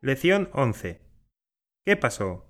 Lección 11. ¿Qué pasó?